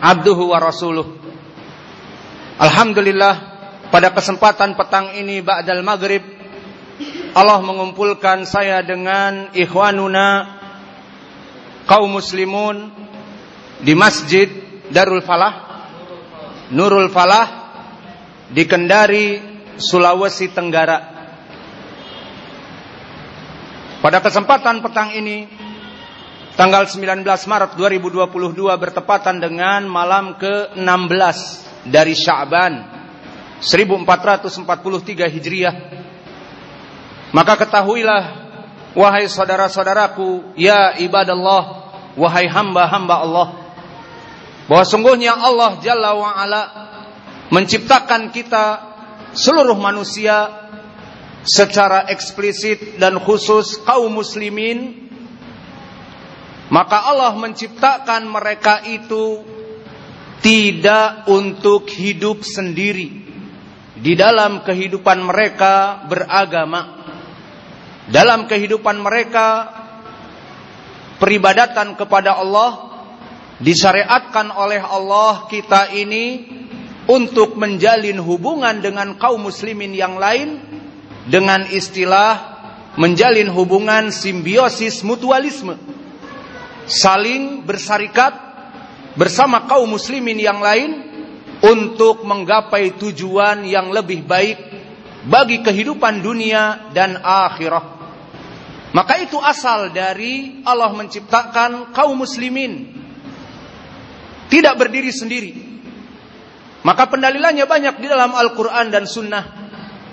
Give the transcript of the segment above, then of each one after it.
abduhu wa rasuluh. Alhamdulillah pada kesempatan petang ini ba'dal maghrib Allah mengumpulkan saya dengan ikhwanuna kaum muslimun di Masjid Darul Falah Nurul Falah di Kendari Sulawesi Tenggara. Pada kesempatan petang ini tanggal 19 Maret 2022 bertepatan dengan malam ke-16 dari Sya'ban 1443 Hijriah. Maka ketahuilah wahai saudara-saudaraku ya ibadallah wahai hamba-hamba Allah bahwa sungguhnya Allah Jalla wa menciptakan kita seluruh manusia secara eksplisit dan khusus kaum muslimin maka Allah menciptakan mereka itu tidak untuk hidup sendiri. Di dalam kehidupan mereka beragama. Dalam kehidupan mereka peribadatan kepada Allah disyariatkan oleh Allah kita ini untuk menjalin hubungan dengan kaum muslimin yang lain dengan istilah menjalin hubungan simbiosis mutualisme saling bersarikat bersama kaum muslimin yang lain untuk menggapai tujuan yang lebih baik bagi kehidupan dunia dan akhirah. Maka itu asal dari Allah menciptakan kaum muslimin tidak berdiri sendiri. Maka pendalilannya banyak di dalam Al-Qur'an dan Sunnah.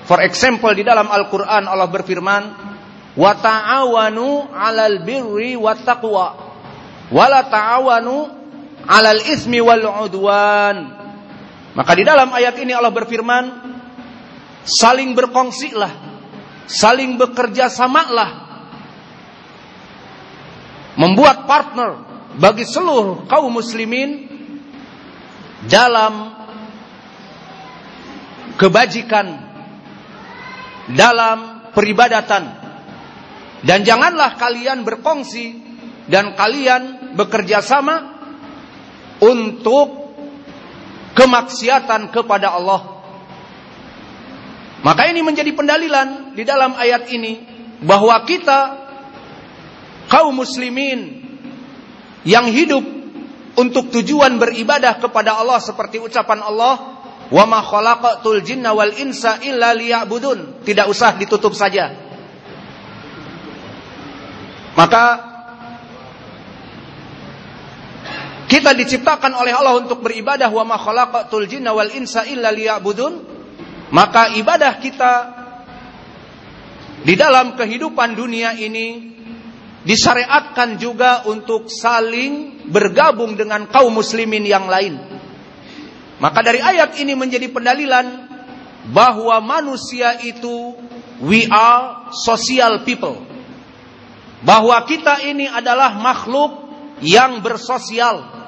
For example di dalam Al-Qur'an Allah berfirman, "Wa ta'awanu 'alal birri wat taqwa, wa la ta'awanu alal ismi wal udwan. Maka di dalam ayat ini Allah berfirman, saling berkongsilah, saling bekerja samalah. Membuat partner bagi seluruh kaum muslimin dalam kebajikan, dalam peribadatan. Dan janganlah kalian berkongsi dan kalian bekerja sama untuk kemaksiatan kepada Allah. Maka ini menjadi pendalilan di dalam ayat ini bahwa kita kaum muslimin yang hidup untuk tujuan beribadah kepada Allah seperti ucapan Allah wa ma khalaqatul jinna wal insa illa liya'budun tidak usah ditutup saja maka Kita diciptakan oleh Allah untuk beribadah wa ma khalaqatul jinna wal insa illa liya'budun. Maka ibadah kita di dalam kehidupan dunia ini disyariatkan juga untuk saling bergabung dengan kaum muslimin yang lain. Maka dari ayat ini menjadi pendalilan bahwa manusia itu we are social people. Bahwa kita ini adalah makhluk yang bersosial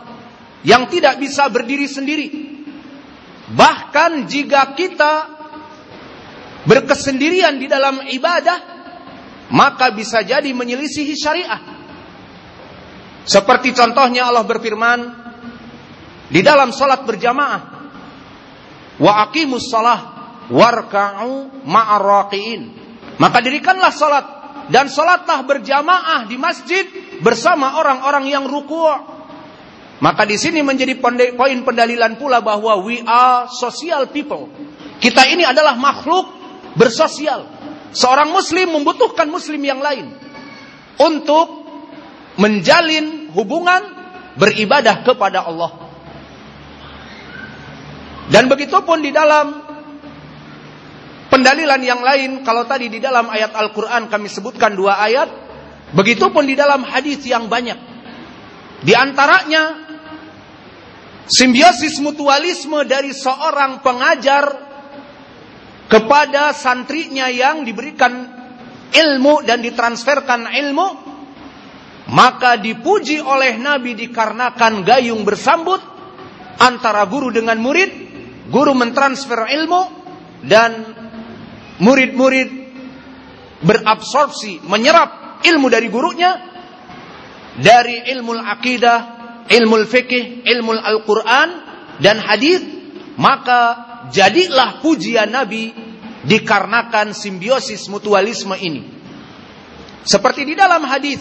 yang tidak bisa berdiri sendiri. Bahkan jika kita berkesendirian di dalam ibadah, maka bisa jadi menyelisihi syariah. Seperti contohnya Allah berfirman di dalam salat berjamaah, wa aqimus salah warka'u ma'arraqiin. Maka dirikanlah salat dan salatlah berjamaah di masjid bersama orang-orang yang ruku' Maka di sini menjadi poin pendalilan pula bahwa we are social people. Kita ini adalah makhluk bersosial. Seorang muslim membutuhkan muslim yang lain untuk menjalin hubungan beribadah kepada Allah. Dan begitu pun di dalam pendalilan yang lain, kalau tadi di dalam ayat Al-Quran kami sebutkan dua ayat, begitu pun di dalam hadis yang banyak. Di antaranya Simbiosis mutualisme dari seorang pengajar kepada santrinya yang diberikan ilmu dan ditransferkan ilmu, maka dipuji oleh Nabi dikarenakan gayung bersambut antara guru dengan murid, guru mentransfer ilmu dan murid-murid berabsorpsi, menyerap ilmu dari gurunya dari ilmu akidah ilmu fikih, ilmu Al-Quran, dan hadis, maka jadilah pujian Nabi dikarenakan simbiosis mutualisme ini. Seperti di dalam hadis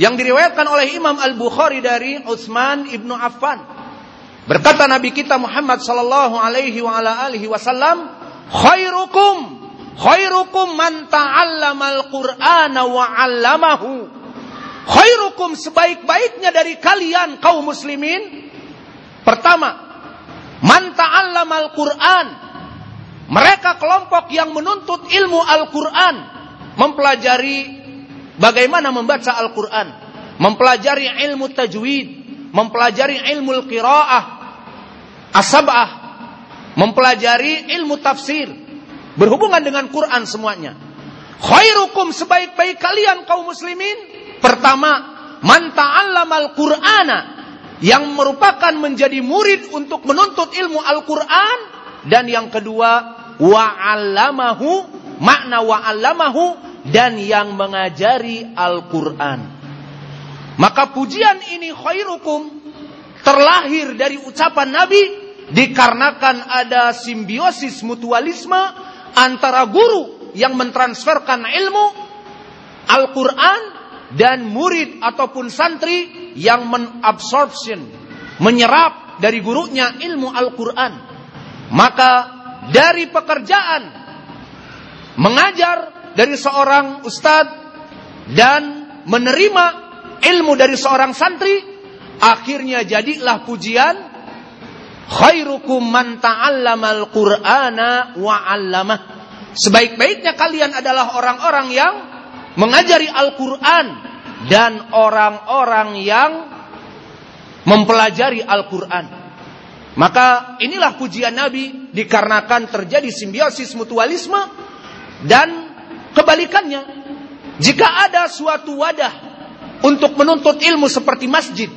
yang diriwayatkan oleh Imam Al-Bukhari dari Utsman ibnu Affan. Berkata Nabi kita Muhammad sallallahu alaihi wa ala alihi wasallam, "Khairukum khairukum man ta'allama al-Qur'ana wa 'allamahu." Khairukum sebaik-baiknya dari kalian kaum muslimin. Pertama man ta'allamal Qur'an. Mereka kelompok yang menuntut ilmu Al-Qur'an mempelajari bagaimana membaca Al-Qur'an mempelajari ilmu tajwid mempelajari ilmu qiraah asabah mempelajari ilmu tafsir berhubungan dengan Quran semuanya. Khairukum sebaik-baik kalian kaum muslimin Pertama, man ta'allamal Qur'ana yang merupakan menjadi murid untuk menuntut ilmu Al-Qur'an dan yang kedua wa'allamahu makna wa'allamahu dan yang mengajari Al-Qur'an. Maka pujian ini khairukum terlahir dari ucapan Nabi dikarenakan ada simbiosis mutualisme antara guru yang mentransferkan ilmu Al-Quran dan murid ataupun santri yang menabsorption, menyerap dari gurunya ilmu Al-Quran. Maka dari pekerjaan mengajar dari seorang ustadz dan menerima ilmu dari seorang santri, akhirnya jadilah pujian khairukum man ta'allamal qur'ana wa 'allamah. Sebaik-baiknya kalian adalah orang-orang yang mengajari Al-Quran dan orang-orang yang mempelajari Al-Quran. Maka inilah pujian Nabi dikarenakan terjadi simbiosis mutualisme dan kebalikannya. Jika ada suatu wadah untuk menuntut ilmu seperti masjid,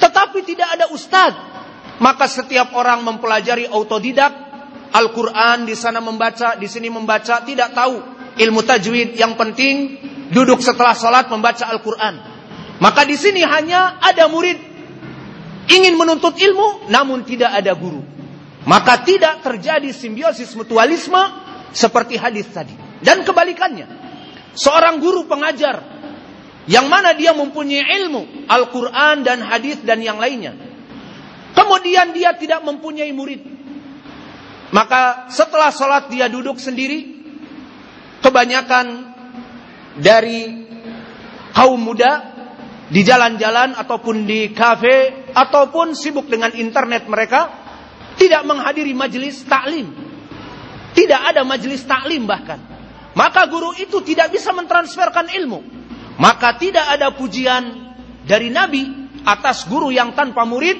tetapi tidak ada ustadz, maka setiap orang mempelajari autodidak Al-Quran di sana membaca, di sini membaca, tidak tahu ilmu tajwid. Yang penting duduk setelah sholat membaca Al-Quran. Maka di sini hanya ada murid ingin menuntut ilmu, namun tidak ada guru. Maka tidak terjadi simbiosis mutualisme seperti hadis tadi. Dan kebalikannya, seorang guru pengajar yang mana dia mempunyai ilmu Al-Quran dan hadis dan yang lainnya. Kemudian dia tidak mempunyai murid. Maka setelah sholat dia duduk sendiri. Kebanyakan dari kaum muda di jalan-jalan ataupun di kafe ataupun sibuk dengan internet mereka tidak menghadiri majelis taklim. Tidak ada majelis taklim bahkan. Maka guru itu tidak bisa mentransferkan ilmu. Maka tidak ada pujian dari Nabi atas guru yang tanpa murid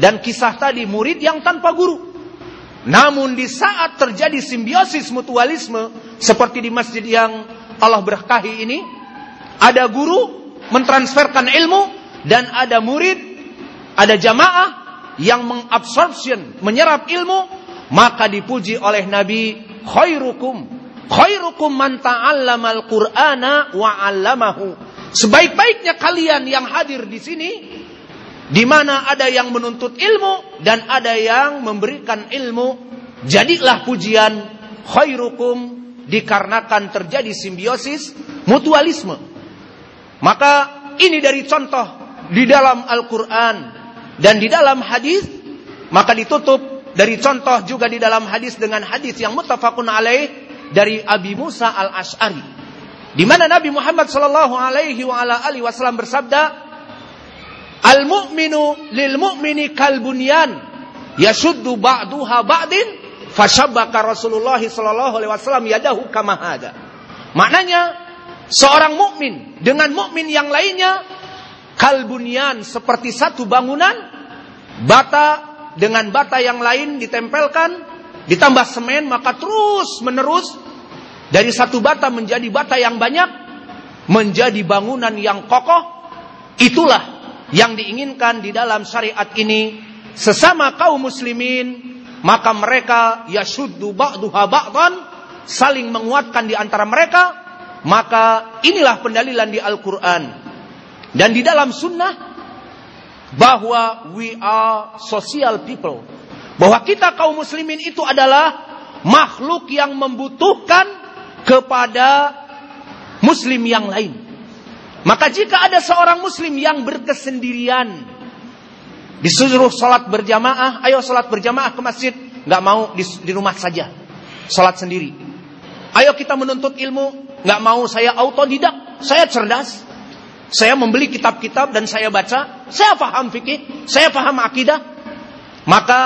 dan kisah tadi murid yang tanpa guru. Namun di saat terjadi simbiosis mutualisme seperti di masjid yang Allah berkahi ini ada guru mentransferkan ilmu dan ada murid, ada jamaah yang mengabsorption, menyerap ilmu, maka dipuji oleh Nabi khairukum khairukum man ta'allamal qur'ana wa 'allamahu. Sebaik-baiknya kalian yang hadir di sini di mana ada yang menuntut ilmu dan ada yang memberikan ilmu, jadilah pujian khairukum dikarenakan terjadi simbiosis mutualisme. Maka ini dari contoh di dalam Al-Quran dan di dalam hadis, maka ditutup dari contoh juga di dalam hadis dengan hadis yang muttafaqun alaih dari Abi Musa al Ashari, di mana Nabi Muhammad Shallallahu Alaihi Wasallam bersabda, Al mu'minu lil mu'mini kal bunyan yashuddu ba'duha ba'din Fashabbaka Rasulullah sallallahu alaihi wasallam yadahu kama hada. Maknanya seorang mukmin dengan mukmin yang lainnya kalbunian seperti satu bangunan bata dengan bata yang lain ditempelkan, ditambah semen, maka terus menerus dari satu bata menjadi bata yang banyak, menjadi bangunan yang kokoh. Itulah yang diinginkan di dalam syariat ini sesama kaum muslimin maka mereka yashuddu ba'duha ba'dan saling menguatkan di antara mereka maka inilah pendalilan di Al-Qur'an. Dan di dalam sunnah bahwa we are social people. Bahwa kita kaum muslimin itu adalah makhluk yang membutuhkan kepada muslim yang lain. Maka jika ada seorang muslim yang berkesendirian Disuruh sholat berjamaah, ayo sholat berjamaah ke masjid. Nggak mau di, di rumah saja. Sholat sendiri. Ayo kita menuntut ilmu. Nggak mau saya autodidak. Saya cerdas. Saya membeli kitab-kitab dan saya baca. Saya paham fikih. Saya paham akidah. Maka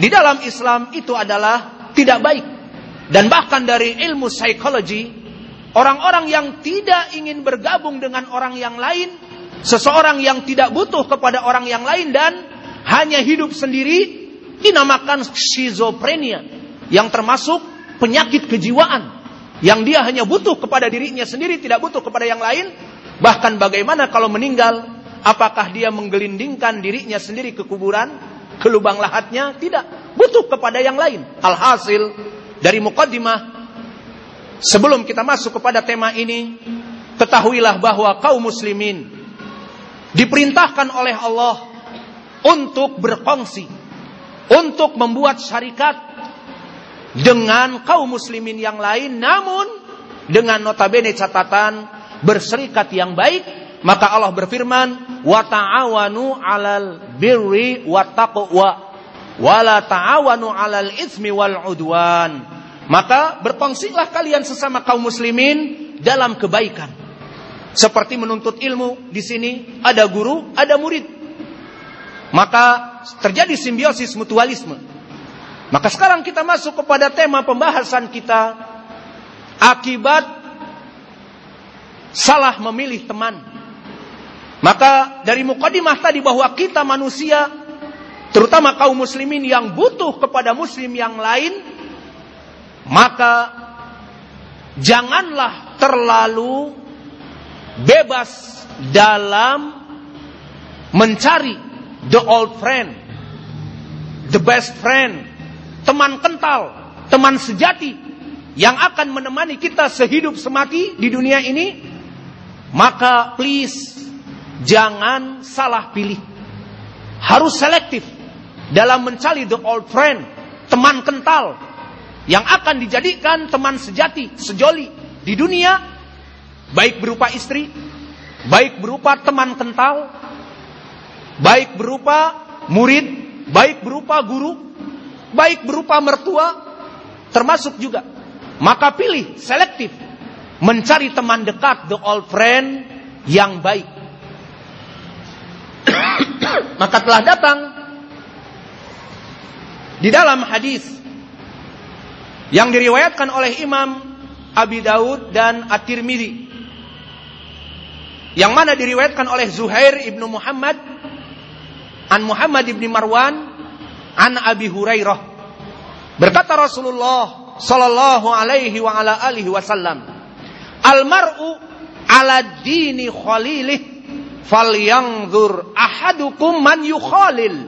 di dalam Islam itu adalah tidak baik. Dan bahkan dari ilmu psikologi, orang-orang yang tidak ingin bergabung dengan orang yang lain, Seseorang yang tidak butuh kepada orang yang lain dan hanya hidup sendiri dinamakan schizophrenia yang termasuk penyakit kejiwaan. Yang dia hanya butuh kepada dirinya sendiri tidak butuh kepada yang lain. Bahkan bagaimana kalau meninggal apakah dia menggelindingkan dirinya sendiri ke kuburan ke lubang lahatnya? Tidak. Butuh kepada yang lain. Alhasil dari mukaddimah sebelum kita masuk kepada tema ini ketahuilah bahwa kaum muslimin diperintahkan oleh Allah untuk berkongsi, untuk membuat syarikat dengan kaum muslimin yang lain, namun dengan notabene catatan berserikat yang baik, maka Allah berfirman, "Wa ta'awanu 'alal birri wa taqwa, wa la ta'awanu 'alal wal 'udwan." Maka berkongsilah kalian sesama kaum muslimin dalam kebaikan seperti menuntut ilmu di sini ada guru, ada murid. Maka terjadi simbiosis mutualisme. Maka sekarang kita masuk kepada tema pembahasan kita akibat salah memilih teman. Maka dari mukadimah tadi bahwa kita manusia terutama kaum muslimin yang butuh kepada muslim yang lain maka janganlah terlalu bebas dalam mencari the old friend, the best friend, teman kental, teman sejati yang akan menemani kita sehidup semati di dunia ini, maka please jangan salah pilih. Harus selektif dalam mencari the old friend, teman kental yang akan dijadikan teman sejati, sejoli di dunia Baik berupa istri, baik berupa teman kental, baik berupa murid, baik berupa guru, baik berupa mertua, termasuk juga. Maka pilih selektif mencari teman dekat, the old friend yang baik. Maka telah datang di dalam hadis yang diriwayatkan oleh Imam Abi Daud dan At-Tirmidzi yang mana diriwayatkan oleh Zuhair ibnu Muhammad an Muhammad ibni Marwan an Abi Hurairah. Berkata Rasulullah sallallahu alaihi wa ala alihi wasallam al mar'u ala dini khalilih falyanzur ahadukum man yukhalil.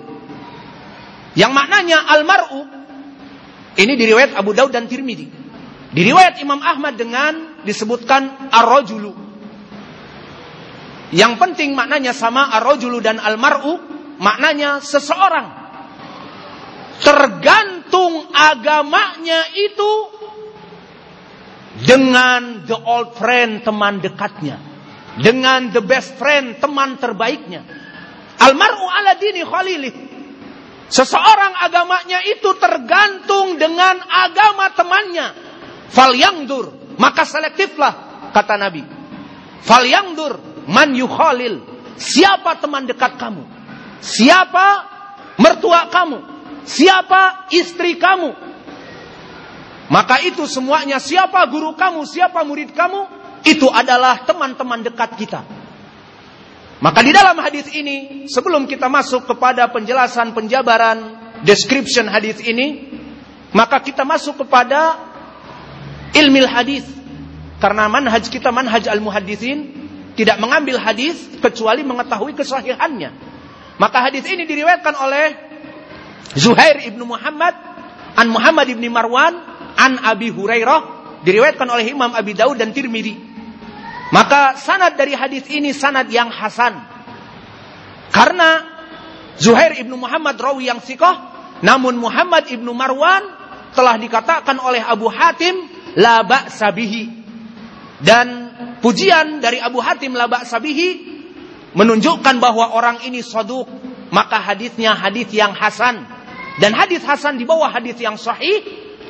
Yang maknanya al mar'u ini diriwayat Abu Daud dan Tirmidzi. Diriwayat Imam Ahmad dengan disebutkan ar-rajulu yang penting maknanya sama ar-rajulu dan al-mar'u maknanya seseorang. Tergantung agamanya itu dengan the old friend teman dekatnya. Dengan the best friend teman terbaiknya. Al-mar'u ala dini khalilih. Seseorang agamanya itu tergantung dengan agama temannya. Fal yangdur. Maka selektiflah kata Nabi. Fal yangdur man yukhalil. Siapa teman dekat kamu? Siapa mertua kamu? Siapa istri kamu? Maka itu semuanya siapa guru kamu, siapa murid kamu, itu adalah teman-teman dekat kita. Maka di dalam hadis ini, sebelum kita masuk kepada penjelasan penjabaran description hadis ini, maka kita masuk kepada ilmil hadis. Karena manhaj kita manhaj al-muhaddisin tidak mengambil hadis kecuali mengetahui kesahihannya. Maka hadis ini diriwayatkan oleh Zuhair ibnu Muhammad an Muhammad ibni Marwan an Abi Hurairah diriwayatkan oleh Imam Abi Daud dan Tirmidzi. Maka sanad dari hadis ini sanad yang hasan. Karena Zuhair ibnu Muhammad rawi yang sikoh, namun Muhammad ibnu Marwan telah dikatakan oleh Abu Hatim la ba'sabihi. Dan pujian dari Abu Hatim la ba'sabihi menunjukkan bahwa orang ini soduk, maka hadisnya hadis yang hasan. Dan hadis hasan di bawah hadis yang sahih,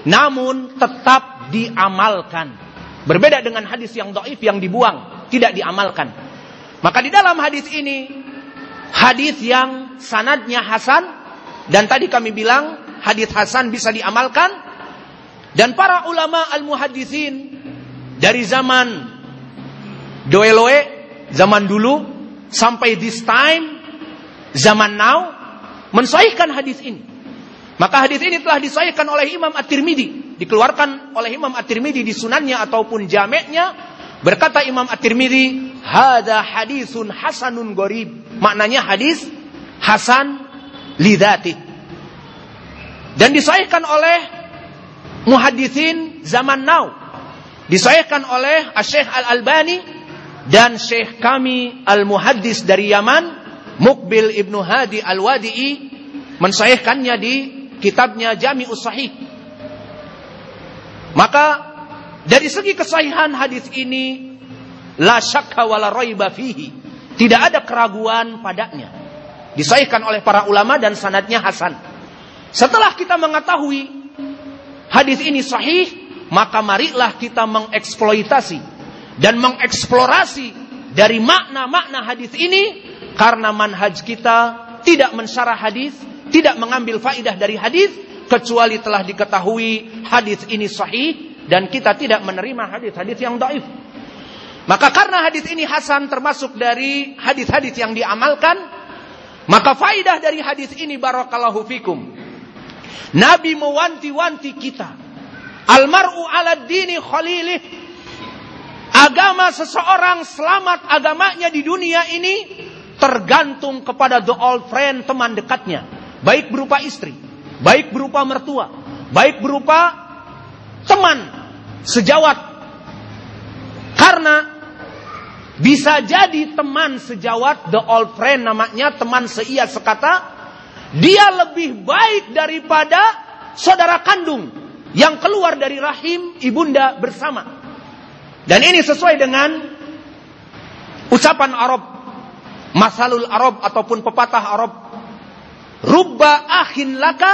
namun tetap diamalkan. Berbeda dengan hadis yang doif yang dibuang, tidak diamalkan. Maka di dalam hadis ini, hadis yang sanadnya hasan, dan tadi kami bilang hadis hasan bisa diamalkan, dan para ulama al-muhadisin dari zaman Doeloe, zaman dulu, sampai this time, zaman now, mensahihkan hadis ini. Maka hadis ini telah disahihkan oleh Imam At-Tirmidzi dikeluarkan oleh Imam At-Tirmidzi di sunannya ataupun jamaknya berkata Imam At-Tirmidzi hada hadisun hasanun gorib maknanya hadis hasan lidati dan disahihkan oleh muhadithin zaman now. Disahihkan oleh Syekh Al-Albani dan Syekh kami Al-Muhaddis dari Yaman Mukbil Ibnu Hadi Al-Wadi'i mensahihkannya di kitabnya Jami'us Sahih maka dari segi kesahihan hadis ini la syakka wala raiba fihi. Tidak ada keraguan padanya. Disahihkan oleh para ulama dan sanadnya hasan. Setelah kita mengetahui hadis ini sahih, maka marilah kita mengeksploitasi dan mengeksplorasi dari makna-makna hadis ini karena manhaj kita tidak mensyarah hadis, tidak mengambil faidah dari hadis, kecuali telah diketahui hadis ini sahih dan kita tidak menerima hadis-hadis yang daif. Maka karena hadis ini hasan termasuk dari hadis-hadis yang diamalkan, maka faidah dari hadis ini barakallahu fikum. Nabi mewanti-wanti kita. Almaru ala dini khalilih. Agama seseorang selamat agamanya di dunia ini tergantung kepada the old friend teman dekatnya. Baik berupa istri, baik berupa mertua, baik berupa teman sejawat. Karena bisa jadi teman sejawat, the old friend namanya, teman seia sekata, dia lebih baik daripada saudara kandung yang keluar dari rahim ibunda bersama. Dan ini sesuai dengan ucapan Arab, masalul Arab ataupun pepatah Arab. Rubba akhin laka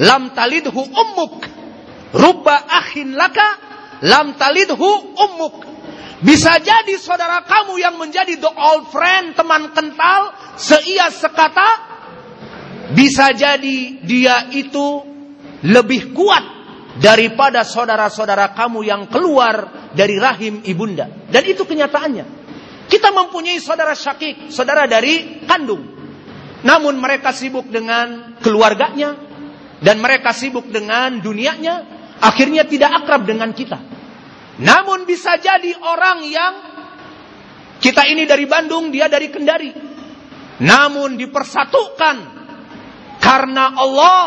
lam talidhu ummuk. Rubba akhin laka lam talidhu ummuk. Bisa jadi saudara kamu yang menjadi the old friend, teman kental, seia sekata, bisa jadi dia itu lebih kuat daripada saudara-saudara kamu yang keluar dari rahim ibunda. Dan itu kenyataannya. Kita mempunyai saudara syakik, saudara dari kandung. Namun mereka sibuk dengan keluarganya, dan mereka sibuk dengan dunianya, akhirnya tidak akrab dengan kita. Namun bisa jadi orang yang kita ini dari Bandung, dia dari Kendari. Namun dipersatukan karena Allah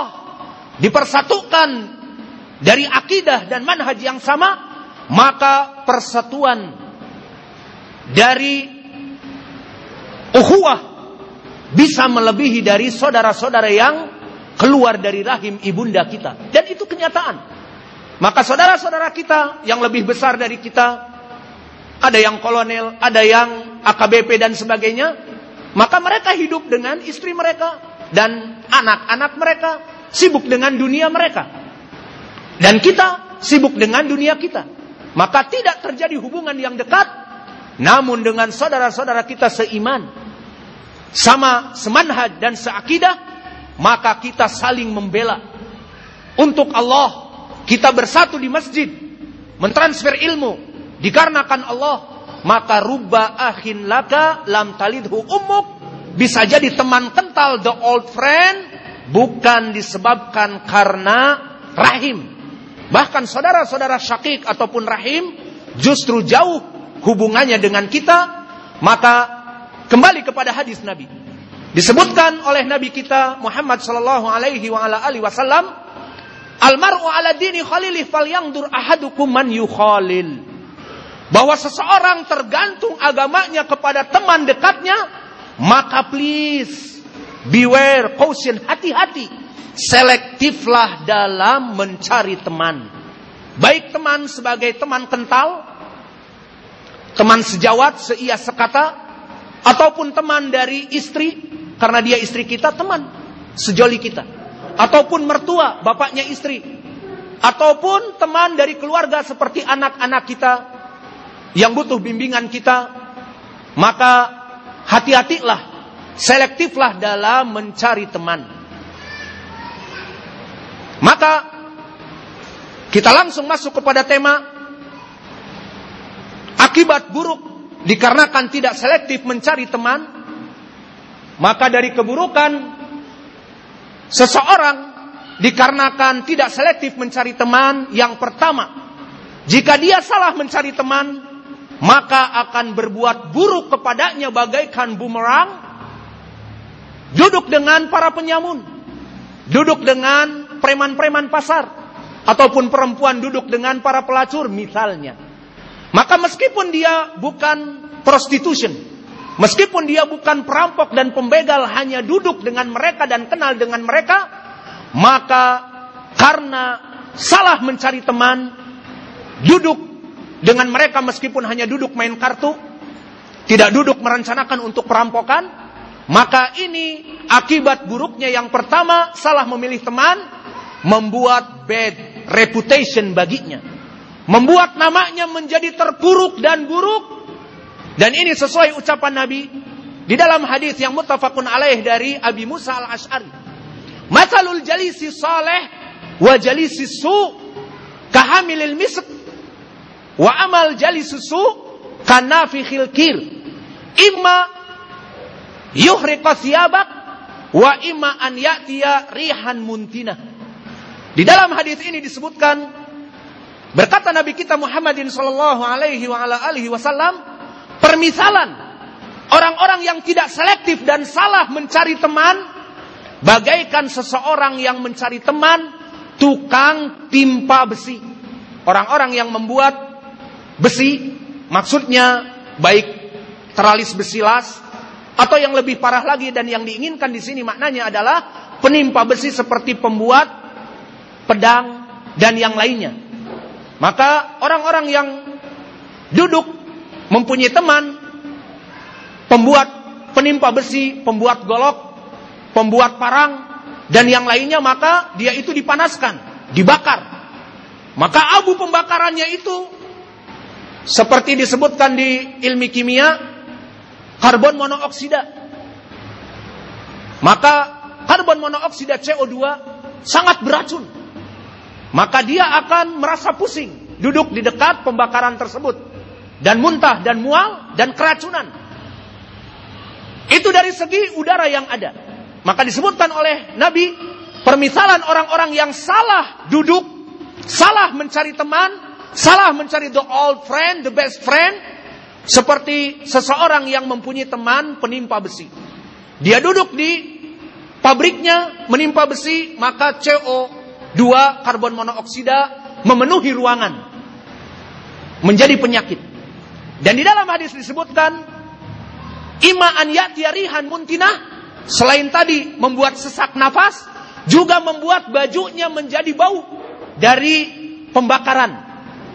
dipersatukan dari akidah dan manhaj yang sama, maka persatuan dari ukhuwah bisa melebihi dari saudara-saudara yang keluar dari rahim ibunda kita. Dan itu kenyataan. Maka saudara-saudara kita yang lebih besar dari kita, ada yang kolonel, ada yang AKBP dan sebagainya, maka mereka hidup dengan istri mereka dan anak-anak mereka, sibuk dengan dunia mereka. Dan kita sibuk dengan dunia kita. Maka tidak terjadi hubungan yang dekat, namun dengan saudara-saudara kita seiman, sama semanhaj dan seakidah, maka kita saling membela. Untuk Allah, kita bersatu di masjid, mentransfer ilmu, dikarenakan Allah, maka rubba akhin laka lam talidhu ummuk bisa jadi teman kental the old friend bukan disebabkan karena rahim. Bahkan saudara-saudara syakik ataupun rahim justru jauh hubungannya dengan kita, maka kembali kepada hadis Nabi. Disebutkan oleh Nabi kita Muhammad sallallahu alaihi wa ala alihi wasallam, "Almar'u ala dini khalilih falyangdur ahadukum man yukhalil." Bahwa seseorang tergantung agamanya kepada teman dekatnya, maka please beware, caution, hati-hati. Selektiflah dalam mencari teman. Baik teman sebagai teman kental, teman sejawat, seia sekata, ataupun teman dari istri, karena dia istri kita, teman sejoli kita. Ataupun mertua, bapaknya istri. Ataupun teman dari keluarga seperti anak-anak kita, yang butuh bimbingan kita, maka hati-hatilah, selektiflah dalam mencari teman. Maka kita langsung masuk kepada tema akibat buruk dikarenakan tidak selektif mencari teman. Maka dari keburukan seseorang dikarenakan tidak selektif mencari teman, yang pertama, jika dia salah mencari teman, maka akan berbuat buruk kepadanya bagaikan bumerang. Duduk dengan para penyamun, duduk dengan preman-preman pasar, ataupun perempuan duduk dengan para pelacur misalnya. Maka meskipun dia bukan prostitution, meskipun dia bukan perampok dan pembegal hanya duduk dengan mereka dan kenal dengan mereka, maka karena salah mencari teman, duduk dengan mereka meskipun hanya duduk main kartu, tidak duduk merencanakan untuk perampokan, maka ini akibat buruknya yang pertama salah memilih teman, membuat bad reputation baginya. Membuat namanya menjadi terpuruk dan buruk. Dan ini sesuai ucapan Nabi di dalam hadis yang muttafaqun alaih dari Abi Musa al-Ash'ari. Masalul jalisi saleh wa jalisi su kahamilil misk Wa amal jali susu karena fi khilkir. Imma yuhriqa thiyabak wa imma an ya'tiya rihan muntina. Di dalam hadis ini disebutkan berkata Nabi kita Muhammadin sallallahu alaihi wa ala alihi wasallam permisalan orang-orang yang tidak selektif dan salah mencari teman bagaikan seseorang yang mencari teman tukang timpa besi. Orang-orang yang membuat besi, maksudnya baik teralis besi las atau yang lebih parah lagi dan yang diinginkan di sini maknanya adalah penimpa besi seperti pembuat pedang dan yang lainnya. Maka orang-orang yang duduk mempunyai teman pembuat penimpa besi, pembuat golok, pembuat parang dan yang lainnya maka dia itu dipanaskan, dibakar. Maka abu pembakarannya itu seperti disebutkan di ilmi kimia, karbon monoksida. Maka karbon monoksida CO2 sangat beracun. Maka dia akan merasa pusing duduk di dekat pembakaran tersebut dan muntah dan mual dan keracunan. Itu dari segi udara yang ada. Maka disebutkan oleh Nabi permisalan orang-orang yang salah duduk, salah mencari teman, Salah mencari the old friend, the best friend. Seperti seseorang yang mempunyai teman penimpa besi. Dia duduk di pabriknya menimpa besi, maka CO2 karbon monoksida memenuhi ruangan. Menjadi penyakit. Dan di dalam hadis disebutkan ima an yatiarihan muntinah selain tadi membuat sesak nafas juga membuat bajunya menjadi bau dari pembakaran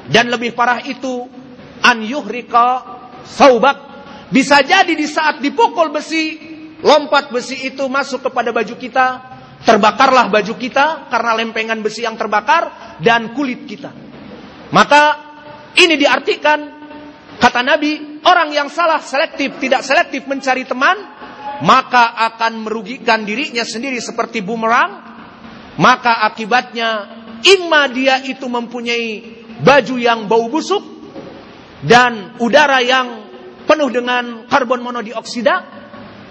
dan lebih parah itu an yuhrika saubak. Bisa jadi di saat dipukul besi, lompat besi itu masuk kepada baju kita, terbakarlah baju kita karena lempengan besi yang terbakar dan kulit kita. Maka ini diartikan kata Nabi, orang yang salah selektif, tidak selektif mencari teman, maka akan merugikan dirinya sendiri seperti bumerang, maka akibatnya imma dia itu mempunyai baju yang bau busuk dan udara yang penuh dengan karbon monodioksida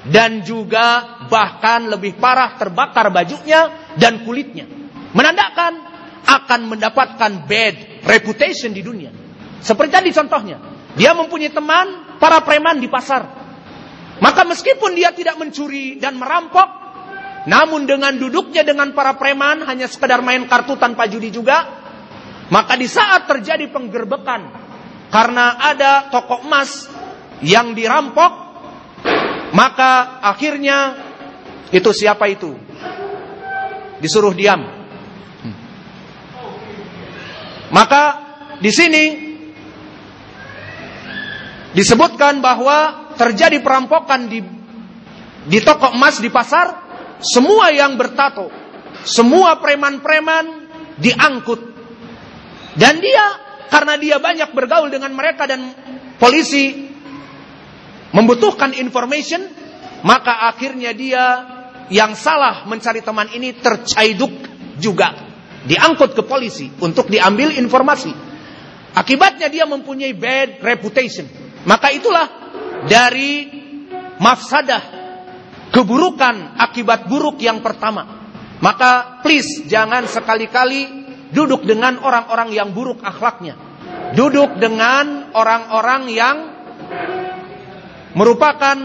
dan juga bahkan lebih parah terbakar bajunya dan kulitnya. Menandakan akan mendapatkan bad reputation di dunia. Seperti tadi contohnya, dia mempunyai teman para preman di pasar. Maka meskipun dia tidak mencuri dan merampok, namun dengan duduknya dengan para preman hanya sekedar main kartu tanpa judi juga, maka di saat terjadi penggerbekan karena ada toko emas yang dirampok, maka akhirnya itu siapa itu? Disuruh diam. Maka di sini disebutkan bahwa terjadi perampokan di di toko emas di pasar, semua yang bertato, semua preman-preman diangkut dan dia karena dia banyak bergaul dengan mereka dan polisi membutuhkan information, maka akhirnya dia yang salah mencari teman ini tercaiduk juga. Diangkut ke polisi untuk diambil informasi. Akibatnya dia mempunyai bad reputation. Maka itulah dari mafsadah keburukan akibat buruk yang pertama. Maka please jangan sekali-kali duduk dengan orang-orang yang buruk akhlaknya. Duduk dengan orang-orang yang merupakan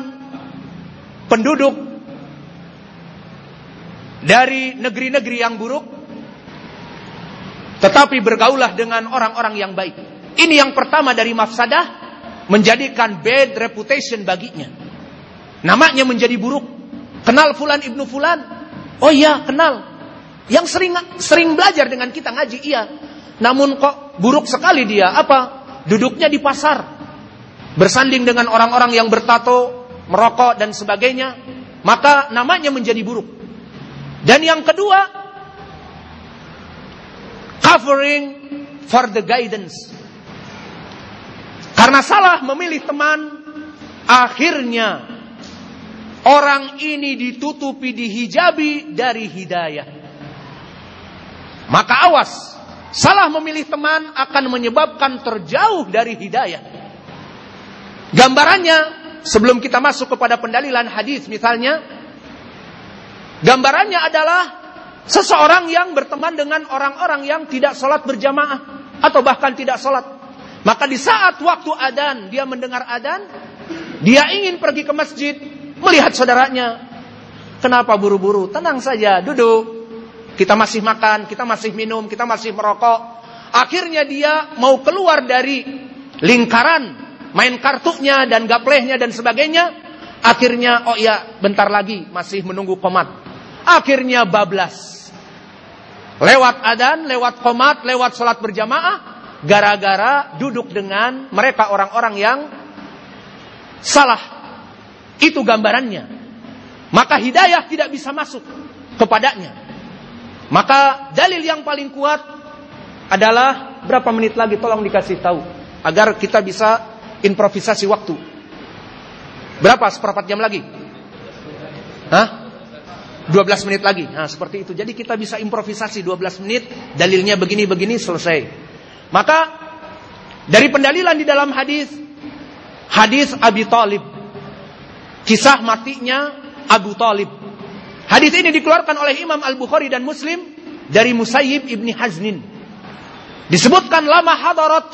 penduduk dari negeri-negeri yang buruk. Tetapi bergaulah dengan orang-orang yang baik. Ini yang pertama dari mafsadah menjadikan bad reputation baginya. Namanya menjadi buruk. Kenal fulan ibnu fulan. Oh iya, kenal. Yang sering sering belajar dengan kita ngaji, iya. Namun kok buruk sekali dia. Apa? Duduknya di pasar. Bersanding dengan orang-orang yang bertato, merokok dan sebagainya. Maka namanya menjadi buruk. Dan yang kedua, covering for the guidance. Karena salah memilih teman, akhirnya orang ini ditutupi, dihijabi dari hidayah. Maka awas, salah memilih teman akan menyebabkan terjauh dari hidayah. Gambarannya, sebelum kita masuk kepada pendalilan hadis misalnya, gambarannya adalah seseorang yang berteman dengan orang-orang yang tidak sholat berjamaah atau bahkan tidak sholat. Maka di saat waktu adan, dia mendengar adan, dia ingin pergi ke masjid, melihat saudaranya. Kenapa buru-buru? Tenang saja, duduk. Kita masih makan, kita masih minum, kita masih merokok. Akhirnya dia mau keluar dari lingkaran main kartunya dan gaplehnya dan sebagainya. Akhirnya, oh iya, bentar lagi masih menunggu komat. Akhirnya bablas. Lewat adan, lewat komat, lewat sholat berjamaah. Gara-gara duduk dengan mereka orang-orang yang salah. Itu gambarannya. Maka hidayah tidak bisa masuk kepadanya. Maka dalil yang paling kuat adalah berapa menit lagi tolong dikasih tahu agar kita bisa improvisasi waktu. Berapa seperempat jam lagi? Hah? 12 menit lagi. Nah, seperti itu. Jadi kita bisa improvisasi 12 menit, dalilnya begini-begini selesai. Maka dari pendalilan di dalam hadis hadis Abi Talib kisah matinya Abu Talib Hadis ini dikeluarkan oleh Imam Al-Bukhari dan Muslim dari Musayyib ibni Haznin. Disebutkan lama hadarat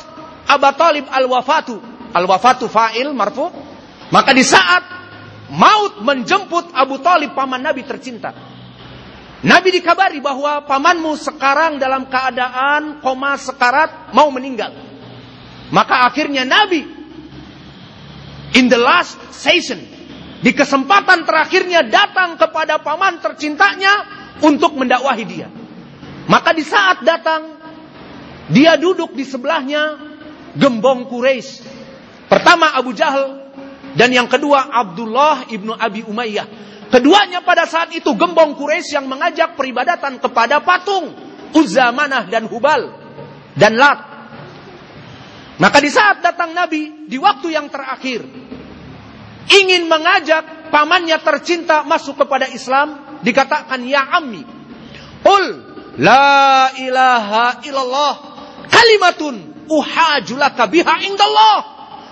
Aba Talib al-wafatu. Al-wafatu fa'il marfu. Maka di saat maut menjemput Abu Talib paman Nabi tercinta. Nabi dikabari bahwa pamanmu sekarang dalam keadaan koma sekarat mau meninggal. Maka akhirnya Nabi in the last session di kesempatan terakhirnya datang kepada paman tercintanya untuk mendakwahi dia. Maka di saat datang, dia duduk di sebelahnya gembong Quraisy. Pertama Abu Jahal dan yang kedua Abdullah ibnu Abi Umayyah. Keduanya pada saat itu gembong Quraisy yang mengajak peribadatan kepada patung Uzza, Manah dan Hubal dan Lat. Maka di saat datang Nabi di waktu yang terakhir, ingin mengajak pamannya tercinta masuk kepada Islam, dikatakan ya ammi. Qul la ilaha illallah kalimatun uhajulaka biha indallah.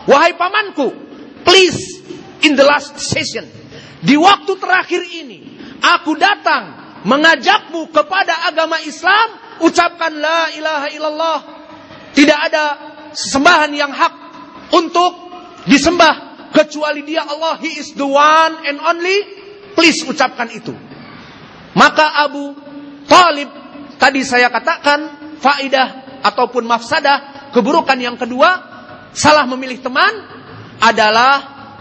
Wahai pamanku, please in the last session, di waktu terakhir ini, aku datang mengajakmu kepada agama Islam, ucapkan la ilaha illallah. Tidak ada sembahan yang hak untuk disembah kecuali Dia Allah. He is the one and only. Please ucapkan itu. Maka Abu Talib tadi saya katakan faidah ataupun mafsadah keburukan yang kedua salah memilih teman adalah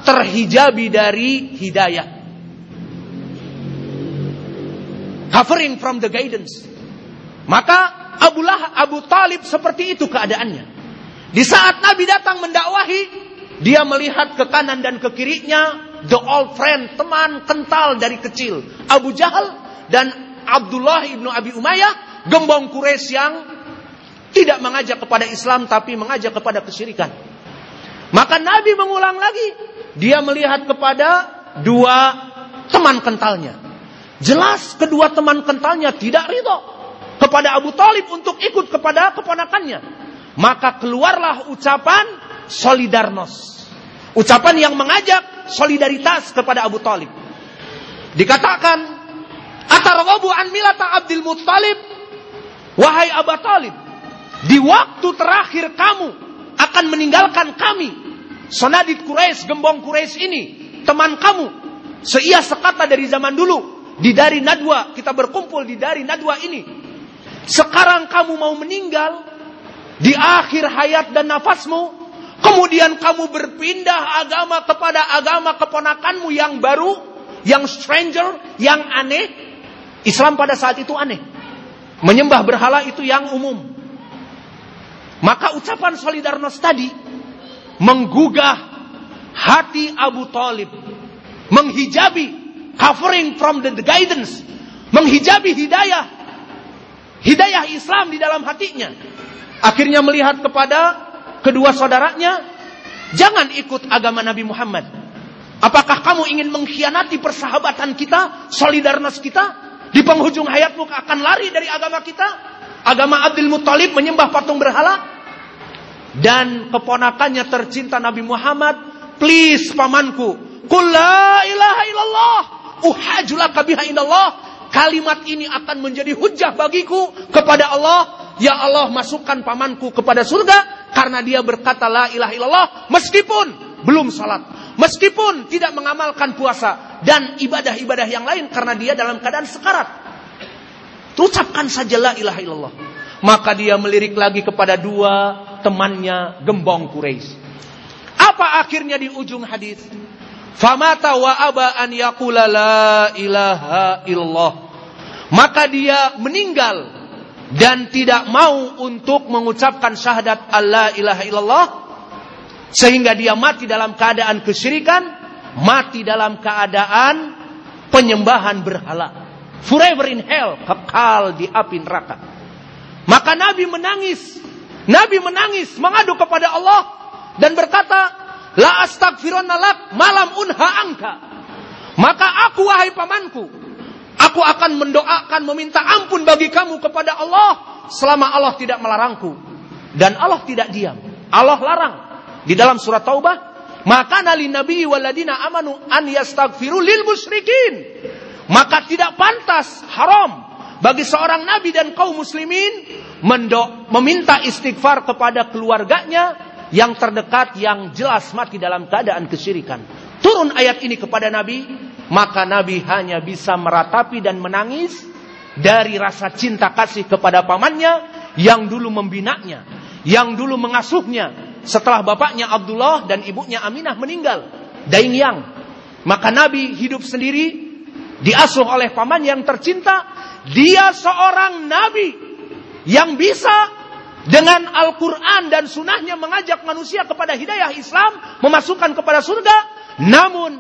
terhijabi dari hidayah. Covering from the guidance. Maka Abu, lah, Abu Talib seperti itu keadaannya. Di saat Nabi datang mendakwahi, dia melihat ke kanan dan ke kirinya, the old friend, teman kental dari kecil. Abu Jahal dan Abdullah ibnu Abi Umayyah, gembong Quraisy yang tidak mengajak kepada Islam tapi mengajak kepada kesyirikan. Maka Nabi mengulang lagi, dia melihat kepada dua teman kentalnya. Jelas kedua teman kentalnya tidak ridho kepada Abu Talib untuk ikut kepada keponakannya. Maka keluarlah ucapan solidarnos. Ucapan yang mengajak solidaritas kepada Abu Talib. Dikatakan, Atarwabu an milata Abdul Muttalib. Wahai Abu Talib, di waktu terakhir kamu akan meninggalkan kami Sonadid Quraisy, gembong Quraisy ini, teman kamu, seia sekata dari zaman dulu, di dari Nadwa, kita berkumpul di dari Nadwa ini. Sekarang kamu mau meninggal, di akhir hayat dan nafasmu, kemudian kamu berpindah agama kepada agama keponakanmu yang baru, yang stranger, yang aneh. Islam pada saat itu aneh. Menyembah berhala itu yang umum. Maka ucapan solidarnos tadi menggugah hati Abu Talib, menghijabi, covering from the guidance, menghijabi hidayah, hidayah Islam di dalam hatinya. Akhirnya melihat kepada kedua saudaranya, jangan ikut agama Nabi Muhammad. Apakah kamu ingin mengkhianati persahabatan kita, solidaritas kita? Di penghujung hayatmu akan lari dari agama kita? Agama Abdul Muttalib menyembah patung berhala? Dan keponakannya tercinta Nabi Muhammad, please pamanku, Qul la ilaha illallah, uhajulaka biha indallah. Kalimat ini akan menjadi hujah bagiku kepada Allah. Ya Allah, masukkan pamanku kepada surga karena dia berkata la ilaha illallah meskipun belum salat, meskipun tidak mengamalkan puasa dan ibadah-ibadah yang lain karena dia dalam keadaan sekarat. Ucapkan saja la ilaha illallah. Maka dia melirik lagi kepada dua temannya gembong Quraisy. Apa akhirnya di ujung hadis? Famata wa aba an yaqula la ilaha illallah. Maka dia meninggal dan tidak mau untuk mengucapkan syahadat Allah ilaha illallah sehingga dia mati dalam keadaan kesyirikan, mati dalam keadaan penyembahan berhala. Forever in hell, kekal di api neraka. Maka Nabi menangis. Nabi menangis mengadu kepada Allah dan berkata, La astagfirullah lak malam unha angka. Maka aku wahai pamanku, aku akan mendoakan meminta ampun bagi kamu kepada Allah selama Allah tidak melarangku. Dan Allah tidak diam. Allah larang. Di dalam surat Taubah, maka nali nabi waladina amanu an yastaghfiru lil musyrikin. Maka tidak pantas, haram bagi seorang nabi dan kaum muslimin mendok, meminta istighfar kepada keluarganya yang terdekat yang jelas mati dalam keadaan kesyirikan. Turun ayat ini kepada nabi, maka nabi hanya bisa meratapi dan menangis dari rasa cinta kasih kepada pamannya yang dulu membinanya, yang dulu mengasuhnya setelah bapaknya Abdullah dan ibunya Aminah meninggal, Daing Yang. Maka Nabi hidup sendiri, diasuh oleh paman yang tercinta, dia seorang nabi yang bisa dengan Al-Quran dan sunnahnya mengajak manusia kepada hidayah Islam, memasukkan kepada surga. Namun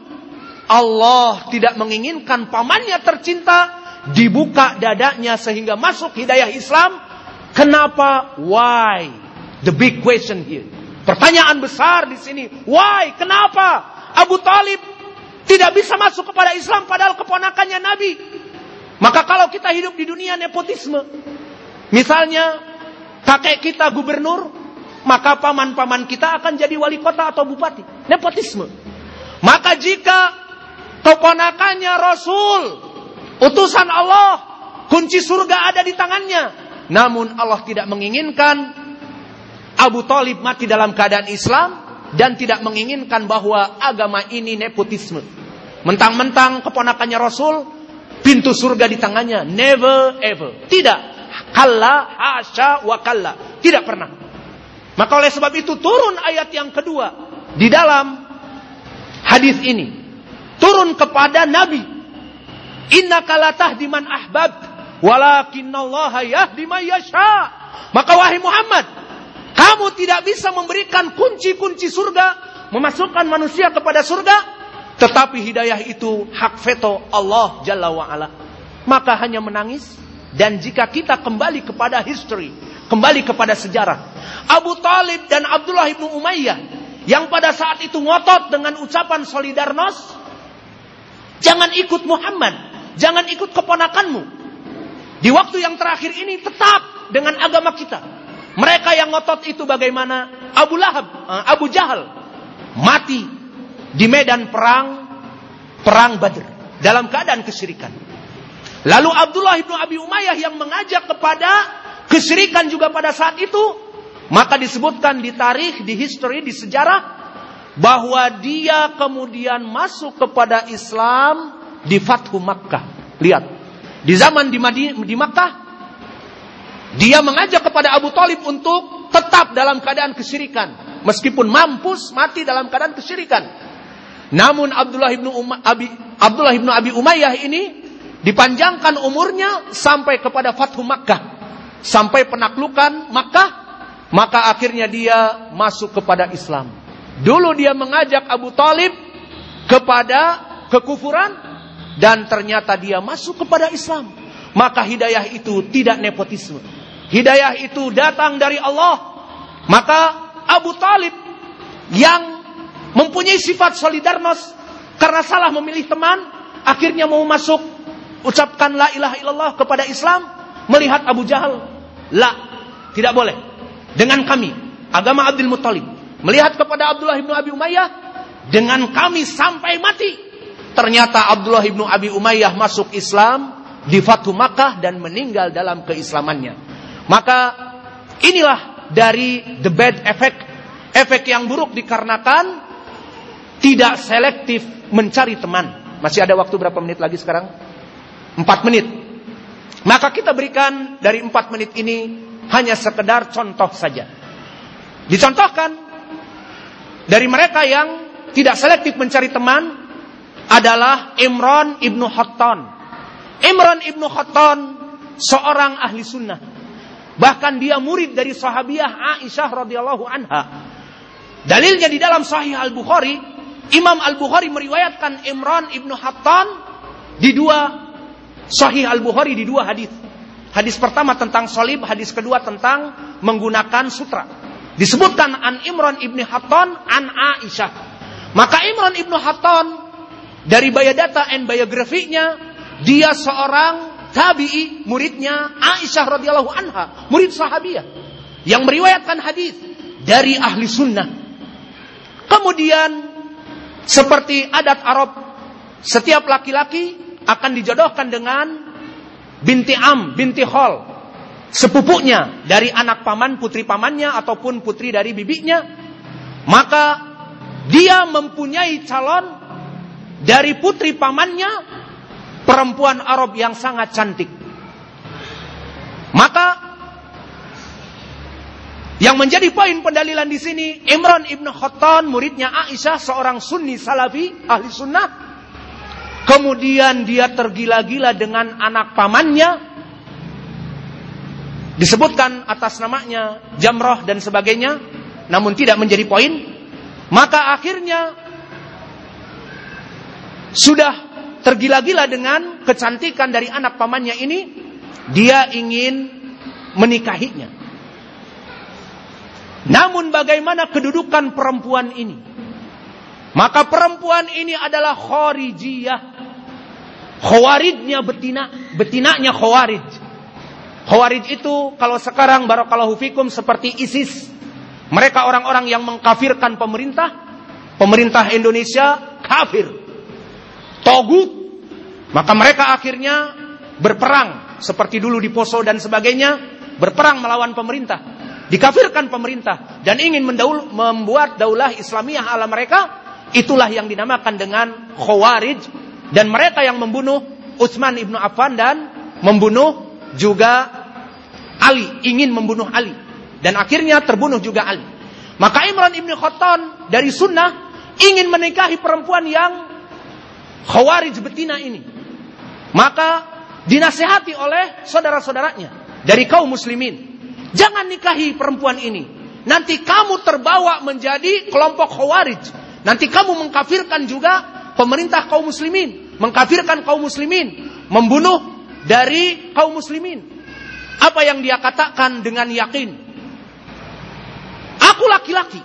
Allah tidak menginginkan pamannya tercinta dibuka dadanya sehingga masuk hidayah Islam. Kenapa? Why? The big question here. Pertanyaan besar di sini. Why? Kenapa? Abu Talib tidak bisa masuk kepada Islam padahal keponakannya Nabi. Maka kalau kita hidup di dunia nepotisme, misalnya kakek kita gubernur, maka paman-paman kita akan jadi wali kota atau bupati. Nepotisme. Maka jika keponakannya Rasul, utusan Allah, kunci surga ada di tangannya. Namun Allah tidak menginginkan Abu Talib mati dalam keadaan Islam dan tidak menginginkan bahwa agama ini nepotisme. Mentang-mentang keponakannya Rasul, pintu surga di tangannya. Never ever. Tidak. Kalla, hasya, wa kalla. Tidak pernah. Maka oleh sebab itu turun ayat yang kedua di dalam hadis ini. Turun kepada Nabi. Inna kalatah diman ahbab. Walakinallaha yahdi yasha. Maka wahai Muhammad. Kamu tidak bisa memberikan kunci-kunci surga. Memasukkan manusia kepada surga. Tetapi hidayah itu hak veto Allah Jalla wa'ala. Maka hanya menangis. Dan jika kita kembali kepada history. Kembali kepada sejarah. Abu Talib dan Abdullah ibnu Umayyah. Yang pada saat itu ngotot dengan ucapan solidarnos. Jangan ikut Muhammad. Jangan ikut keponakanmu. Di waktu yang terakhir ini tetap dengan agama kita. Mereka yang ngotot itu bagaimana? Abu Lahab, eh, Abu Jahal mati di medan perang perang Badr dalam keadaan kesyirikan. Lalu Abdullah ibnu Abi Umayyah yang mengajak kepada kesyirikan juga pada saat itu, maka disebutkan di tarikh, di history, di sejarah bahwa dia kemudian masuk kepada Islam di Fathu Makkah. Lihat, di zaman di, Madinah, di Makkah, dia mengajak kepada Abu Talib untuk tetap dalam keadaan kesyirikan. Meskipun mampus mati dalam keadaan kesyirikan. Namun Abdullah ibnu Abi Abdullah ibnu Abi Umayyah ini dipanjangkan umurnya sampai kepada Fathu Makkah sampai penaklukan Makkah, maka akhirnya dia masuk kepada Islam. Dulu dia mengajak Abu Talib kepada kekufuran dan ternyata dia masuk kepada Islam. Maka hidayah itu tidak nepotisme. Hidayah itu datang dari Allah. Maka Abu Talib yang mempunyai sifat solidarnos karena salah memilih teman, akhirnya mau masuk ucapkan la ilaha illallah kepada Islam, melihat Abu Jahal La, tidak boleh. Dengan kami, agama Abdul Muttalib. Melihat kepada Abdullah ibnu Abi Umayyah, dengan kami sampai mati. Ternyata Abdullah ibnu Abi Umayyah masuk Islam di Fatu Makkah dan meninggal dalam keislamannya. Maka inilah dari the bad effect. Efek yang buruk dikarenakan tidak selektif mencari teman. Masih ada waktu berapa menit lagi sekarang? Empat menit. Maka kita berikan dari empat menit ini hanya sekedar contoh saja. Dicontohkan dari mereka yang tidak selektif mencari teman adalah Imran ibnu Hattan. Imran ibnu Hattan seorang ahli sunnah. Bahkan dia murid dari sahabiah Aisyah radhiyallahu anha. Dalilnya di dalam Sahih Al Bukhari, Imam Al Bukhari meriwayatkan Imran ibnu Hattan di dua Sahih Al-Bukhari di dua hadis. Hadis pertama tentang salib, hadis kedua tentang menggunakan sutra. Disebutkan an Imran ibni Hatton an Aisyah. Maka Imran ibnu Hatton dari biodata and biografinya dia seorang tabi'i muridnya Aisyah radhiyallahu anha, murid sahabiah yang meriwayatkan hadis dari ahli sunnah. Kemudian seperti adat Arab, setiap laki-laki akan dijodohkan dengan binti Am, binti Khol, sepupunya dari anak paman, putri pamannya ataupun putri dari bibinya, maka dia mempunyai calon dari putri pamannya perempuan Arab yang sangat cantik. Maka yang menjadi poin pendalilan di sini Imran ibn Khattan muridnya Aisyah seorang Sunni Salafi ahli sunnah Kemudian dia tergila-gila dengan anak pamannya. Disebutkan atas namanya Jamroh dan sebagainya. Namun tidak menjadi poin. Maka akhirnya sudah tergila-gila dengan kecantikan dari anak pamannya ini. Dia ingin menikahinya. Namun bagaimana kedudukan perempuan ini? Maka perempuan ini adalah khorijiyah. Khawaridnya betina, betinanya khawarij. Khawarij itu kalau sekarang barakallahu fikum seperti ISIS. Mereka orang-orang yang mengkafirkan pemerintah. Pemerintah Indonesia kafir. Togut. Maka mereka akhirnya berperang. Seperti dulu di Poso dan sebagainya. Berperang melawan pemerintah. Dikafirkan pemerintah. Dan ingin mendaul, membuat daulah Islamiyah ala mereka. Itulah yang dinamakan dengan Khawarij. Dan mereka yang membunuh Utsman ibnu Affan dan membunuh juga Ali. Ingin membunuh Ali. Dan akhirnya terbunuh juga Ali. Maka Imran ibn Khattan dari sunnah ingin menikahi perempuan yang khawarij betina ini. Maka dinasehati oleh saudara-saudaranya dari kaum muslimin. Jangan nikahi perempuan ini. Nanti kamu terbawa menjadi kelompok khawarij. Nanti kamu mengkafirkan juga pemerintah kaum muslimin. Mengkafirkan kaum muslimin. Membunuh dari kaum muslimin. Apa yang dia katakan dengan yakin? Aku laki-laki.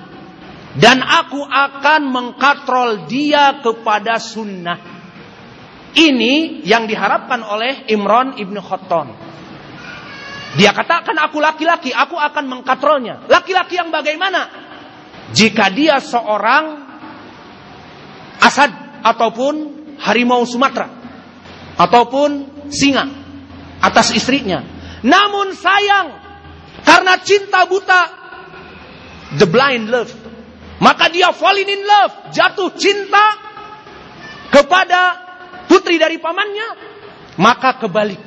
Dan aku akan mengkatrol dia kepada sunnah. Ini yang diharapkan oleh Imran ibn Khatton. Dia katakan aku laki-laki, aku akan mengkatrolnya. Laki-laki yang bagaimana? Jika dia seorang asad ataupun harimau Sumatera ataupun singa atas istrinya. Namun sayang karena cinta buta the blind love. Maka dia falling in love, jatuh cinta kepada putri dari pamannya, maka kebalik.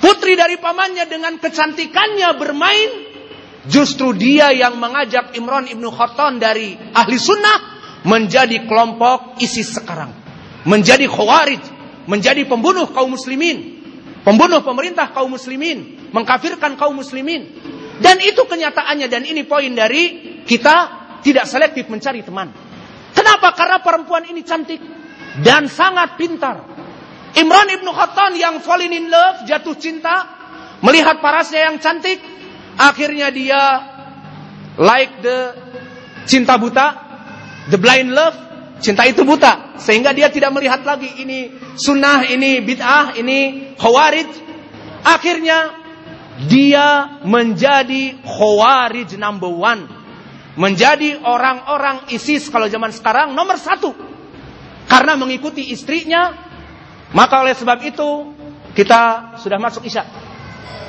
Putri dari pamannya dengan kecantikannya bermain, justru dia yang mengajak Imran ibnu Khattan dari ahli sunnah menjadi kelompok ISIS sekarang. Menjadi khawarij, menjadi pembunuh kaum muslimin, pembunuh pemerintah kaum muslimin, mengkafirkan kaum muslimin. Dan itu kenyataannya dan ini poin dari kita tidak selektif mencari teman. Kenapa? Karena perempuan ini cantik dan sangat pintar. Imran ibnu Khattan yang falling in love, jatuh cinta, melihat parasnya yang cantik, akhirnya dia like the cinta buta, the blind love, cinta itu buta, sehingga dia tidak melihat lagi ini sunnah, ini bid'ah, ini khawarij. Akhirnya dia menjadi khawarij number one. Menjadi orang-orang ISIS kalau zaman sekarang nomor satu. Karena mengikuti istrinya. Maka oleh sebab itu kita sudah masuk isya.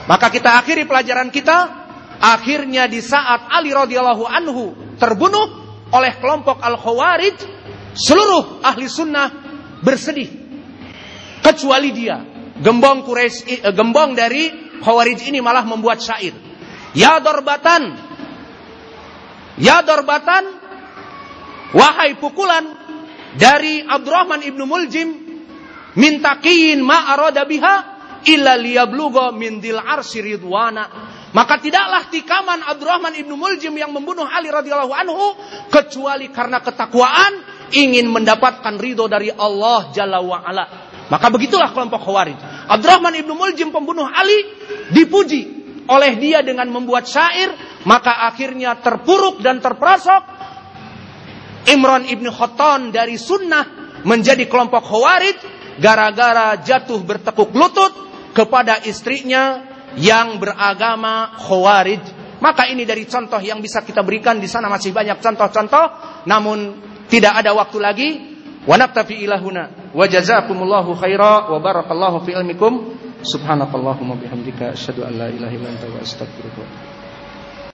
Maka kita akhiri pelajaran kita. Akhirnya di saat Ali radhiyallahu anhu terbunuh oleh kelompok Al-Khawarij. Seluruh ahli sunnah bersedih. Kecuali dia. Gembong Quraisy, eh, gembong dari Khawarij ini malah membuat syair. Ya dorbatan. Ya dorbatan. Wahai pukulan dari Abdurrahman ibnu Muljim mintakiin ma arada biha illa liyablugo min. Maka tidaklah tikaman Abdurrahman ibnu Muljim yang membunuh Ali radhiyallahu anhu kecuali karena ketakwaan ingin mendapatkan ridho dari Allah Jalla wa ala. Maka begitulah kelompok Khawarij. Abdurrahman ibnu Muljim pembunuh Ali dipuji oleh dia dengan membuat syair, maka akhirnya terpuruk dan terperosok. Imran ibnu Khattan dari sunnah menjadi kelompok khawarij gara-gara jatuh bertekuk lutut kepada istrinya yang beragama khawarij. Maka ini dari contoh yang bisa kita berikan di sana masih banyak contoh-contoh, namun tidak ada waktu lagi. Wa naktafi ilahuna. Wa jazakumullahu khaira wa barakallahu fi ilmikum. Subhanakallahumma bihamdika asyhadu an la ilaha illa anta astaghfiruka